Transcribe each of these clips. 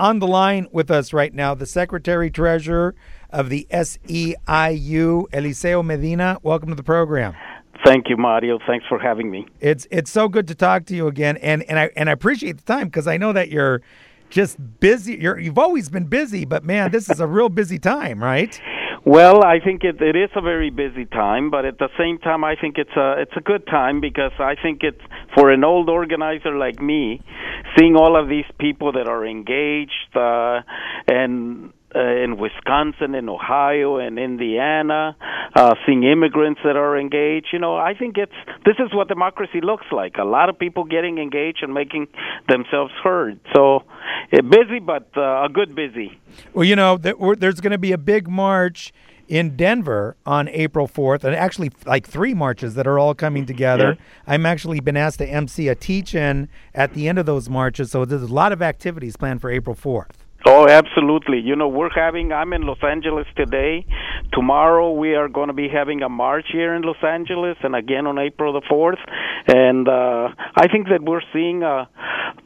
on the line with us right now the Secretary Treasurer of the SEIU, Eliseo Medina. Welcome to the program. Thank you, Mario. Thanks for having me. It's it's so good to talk to you again, and and I and I appreciate the time because I know that you're just busy. You're you've always been busy, but man, this is a real busy time, right? Well, I think it, it is a very busy time, but at the same time, I think it's a it's a good time because I think it's for an old organizer like me, seeing all of these people that are engaged uh, and uh, in Wisconsin, in Ohio, and Indiana, uh, seeing immigrants that are engaged. You know, I think it's this is what democracy looks like. A lot of people getting engaged and making themselves heard. So, uh, busy, but uh, a good busy. Well, you know, there's going to be a big march in Denver on April 4th, and actually like three marches that are all coming together. Yeah. I'm actually been asked to MC a teach-in at the end of those marches, so there's a lot of activities planned for April 4th. Oh, absolutely. You know, we're having, I'm in Los Angeles today. Tomorrow we are going to be having a march here in Los Angeles and again on April the 4th. And uh, I think that we're seeing uh,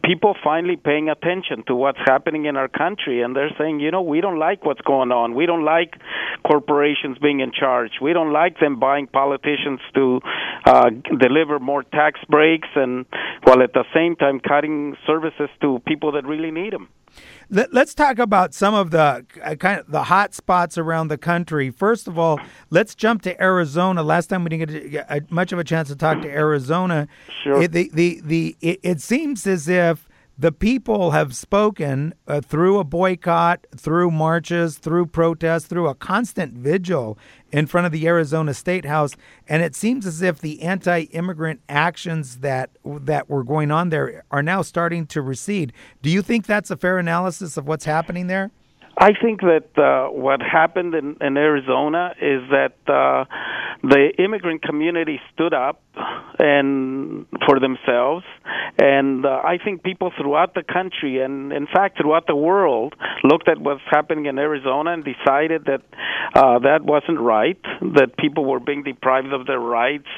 people finally paying attention to what's happening in our country. And they're saying, you know, we don't like what's going on. We don't like corporations being in charge. We don't like them buying politicians to uh, deliver more tax breaks and while at the same time cutting services to people that really need them. Let, us talk about some of the uh, kind of the hot spots around the country. First of all, let's jump to Arizona. Last time we didn't get a, much of a chance to talk to Arizona. Sure. It, the the the it, it seems as if the people have spoken uh, through a boycott, through marches, through protests, through a constant vigil in front of the Arizona State House, and it seems as if the anti-immigrant actions that that were going on there are now starting to recede. Do you think that's a fair analysis of what's happening there? I think that uh, what happened in, in Arizona is that uh, the immigrant community stood up and for themselves, and uh, I think people throughout the country and in fact throughout the world looked at what's happening in Arizona and decided that uh, that wasn't right. That people were being deprived of their rights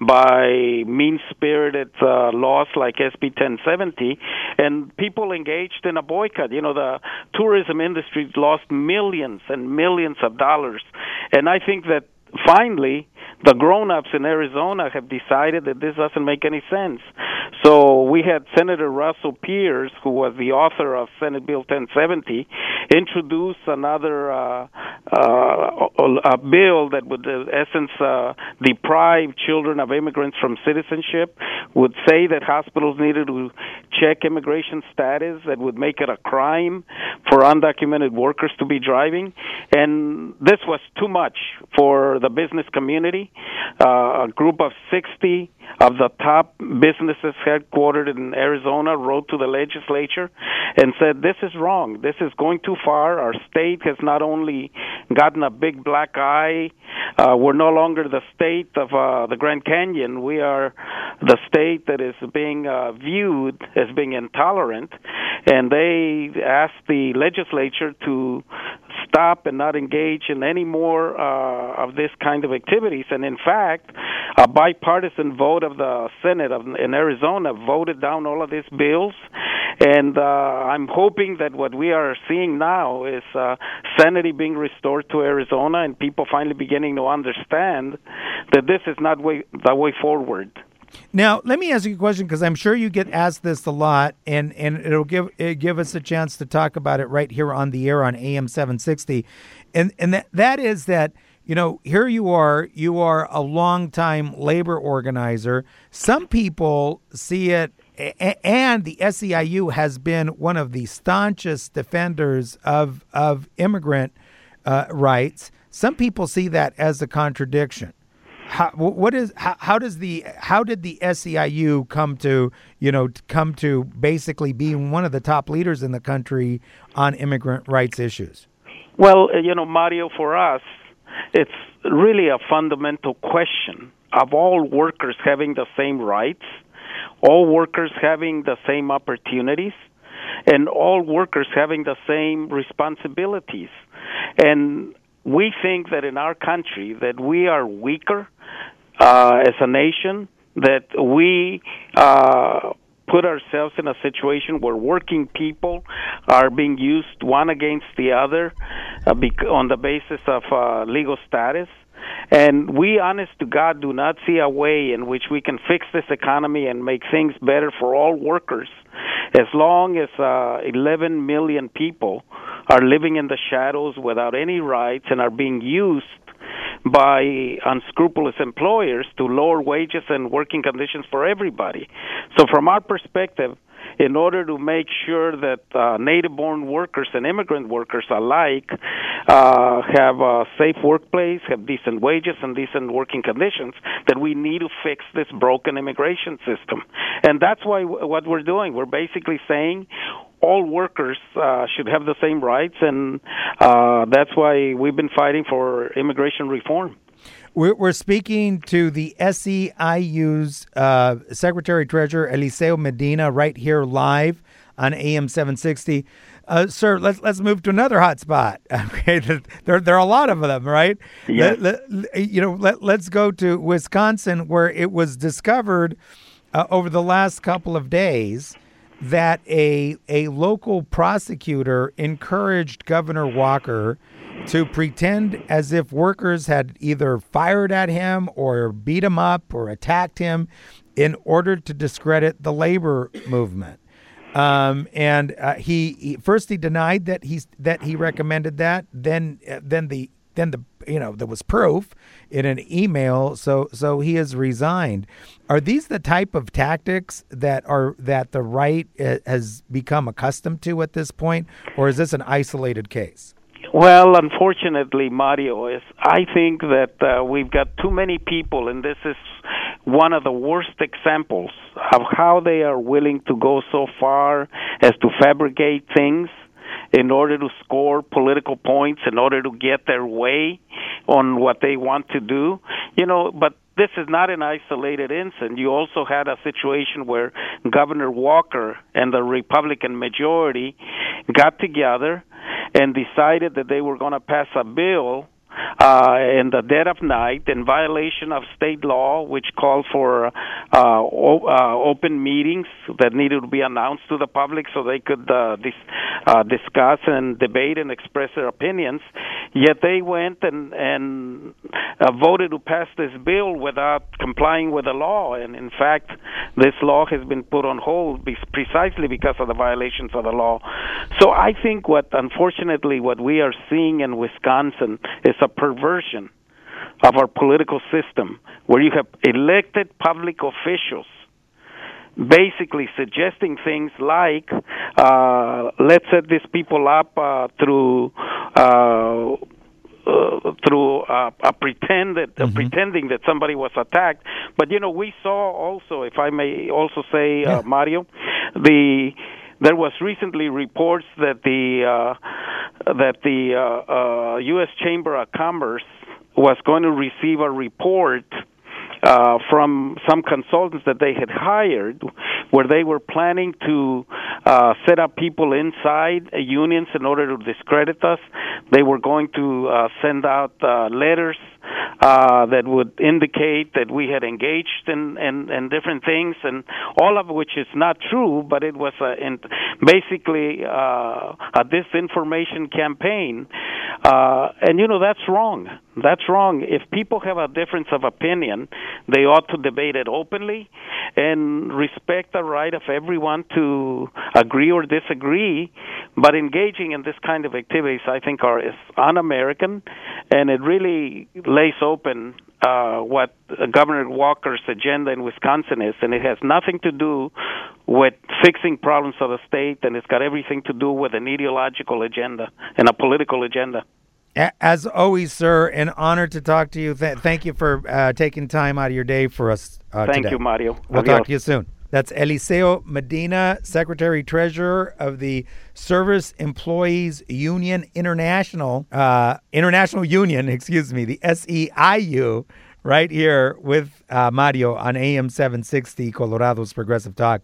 by mean-spirited uh, laws like SB 1070, and people engaged in a boycott. You know, the tourism industry lost millions and millions of dollars, and I think that finally the grown-ups in Arizona have decided that this doesn't make any sense. So we had Senator Russell Pearce, who was the author of Senate Bill 1070, introduce another uh, uh, bill that would, in essence, uh, deprive children of immigrants from citizenship. Would say that hospitals needed to check immigration status. That would make it a crime for undocumented workers to be driving, and this was too much for the business community. Uh, a group of 60 of the top businesses headquartered in Arizona wrote to the legislature and said, This is wrong. This is going too far. Our state has not only gotten a big black eye, uh, we're no longer the state of uh, the Grand Canyon. We are the state that is being uh, viewed as being intolerant. And they asked the legislature to stop and not engage in any more uh, of this kind of activities. And in fact, a bipartisan vote of the Senate of, in Arizona voted down all of these bills. And uh, I'm hoping that what we are seeing now is uh, sanity being restored to Arizona and people finally beginning to understand that this is not way, the way forward. Now, let me ask you a question because I'm sure you get asked this a lot, and, and it'll give it give us a chance to talk about it right here on the air on AM 760, and and that that is that you know here you are you are a longtime labor organizer. Some people see it, and the SEIU has been one of the staunchest defenders of of immigrant uh, rights. Some people see that as a contradiction. How, what is how, how does the how did the SEIU come to you know come to basically being one of the top leaders in the country on immigrant rights issues? Well, uh, you know, Mario, for us, it's really a fundamental question of all workers having the same rights, all workers having the same opportunities, and all workers having the same responsibilities. And we think that in our country that we are weaker uh, as a nation, that we uh, put ourselves in a situation where working people are being used one against the other uh, on the basis of uh, legal status. And we, honest to God, do not see a way in which we can fix this economy and make things better for all workers as long as uh, 11 million people are living in the shadows without any rights and are being used by unscrupulous employers to lower wages and working conditions for everybody. So, from our perspective, in order to make sure that uh, native born workers and immigrant workers alike uh, have a safe workplace, have decent wages and decent working conditions, that we need to fix this broken immigration system. And that's why w- what we're doing. We're basically saying all workers uh, should have the same rights, and uh, that's why we've been fighting for immigration reform. We're, we're speaking to the SEIU's uh, Secretary Treasurer Eliseo Medina right here live on AM 760. Uh, sir, let's let's move to another hot spot. Okay, there there are a lot of them, right? Yeah. Let, let, you know, let let's go to Wisconsin, where it was discovered uh, over the last couple of days that a a local prosecutor encouraged Governor Walker to pretend as if workers had either fired at him or beat him up or attacked him in order to discredit the labor movement. Um, and uh, he, he, first he denied that he's that he recommended that. Then uh, then the then the you know there was proof in an email. So so he has resigned. Are these the type of tactics that are that the right uh, has become accustomed to at this point, or is this an isolated case? Well, unfortunately, Mario, is I think that uh, we've got too many people, and this is one of the worst examples of how they are willing to go so far as to fabricate things in order to score political points, in order to get their way on what they want to do. You know, but this is not an isolated incident. You also had a situation where Governor Walker and the Republican majority got together and decided that they were going to pass a bill uh, in the dead of night in violation of state law, which called for uh, o- uh, open meetings that needed to be announced to the public so they could uh, dis- uh, discuss and debate and express their opinions. Yet they went and and uh, voted to pass this bill without complying with the law. And in fact, this law has been put on hold be- precisely because of the violations of the law. So I think what, unfortunately, what we are seeing in Wisconsin is a perversion of our political system where you have elected public officials basically suggesting things like uh, let's set these people up uh, through uh, uh, through uh, a pretend that, uh, Mhm. pretending that somebody was attacked. But you know, we saw also, if I may also say, Yeah. uh, Mario, the there was recently reports that the uh, that the uh, uh, U.S. Chamber of Commerce was going to receive a report uh, from some consultants that they had hired, where they were planning to uh, set up people inside unions in order to discredit us. They were going to uh, send out uh, letters uh, that would indicate that we had engaged in, in, in different things, and all of which is not true, but it was a, in, basically uh, a disinformation campaign. Uh, and you know that's wrong. That's wrong. If people have a difference of opinion, they ought to debate it openly and respect the right of everyone to agree or disagree. But engaging in this kind of activities, I think, are is un-American, and it really lays open uh, what Governor Walker's agenda in Wisconsin is, and it has nothing to do with fixing problems of the state, and it's got everything to do with an ideological agenda and a political agenda. As always, sir, an honor to talk to you. Th- thank you for uh, taking time out of your day for us uh, Thank today. you, Mario. We'll Adios. talk to you soon. That's Eliseo Medina, Secretary Treasurer of the Service Employees Union International, uh, International Union, excuse me, the SEIU, right here with uh, Mario on AM 760, Colorado's Progressive Talk.